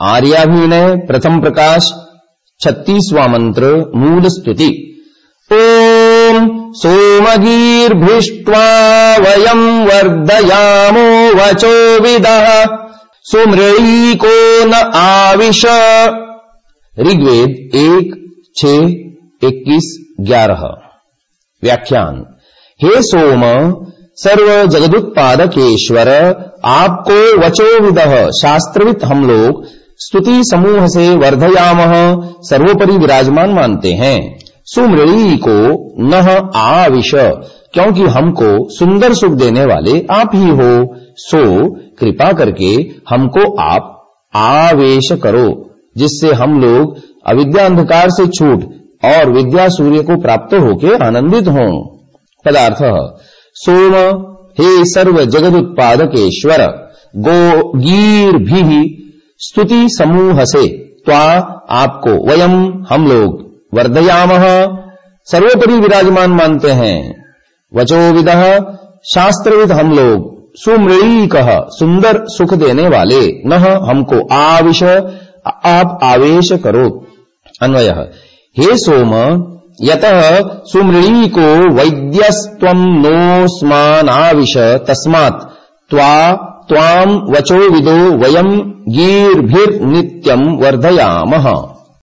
आर्याभिनय प्रथम प्रकाश, छत्तीसवा मंत्र, मूल स्तुति। ओम सोमगीर्भिष्ट्वा वयम् वर्धयामो वचो विदः। सुमृळीको न आविश। ऋग्वेद एक, छ इक्कीस ग्यारह। व्याख्यान। हे सोम सर्व जगदुत्पादकेश्वर आपको वचो विद। शास्त्रवित हम लोग स्तुति समूह से वर्धयाम सर्वोपरि विराजमान मानते हैं। सुमृणी को न आविश, क्योंकि हमको सुंदर सुख देने वाले आप ही हो। सो कृपा करके हमको आप आवेश करो, जिससे हम लोग अविद्या अंधकार से छूट और विद्या सूर्य को प्राप्त होकर आनंदित हों। पदार्थ, सोम, हे सर्व जगद उत्पादकेश्वर गो गीर भी स्तुति समूह से त्वा आपको वयम हम लोग वर्धयाम। सर्वोपरि विराजमान मानते हैं। वचो विद, शास्त्रविद हम लोग सुमृणी कह सुंदर सुख देने वाले। न हमको आविश, आप आवेश करो। अन्वय, हे सोम, यत सुमृणी को वैद्यस्व नोस्मानाविश तस्मात् त्वा त्वाम वचो विदो वयम गीर्भिर्नित्यम वर्धयामः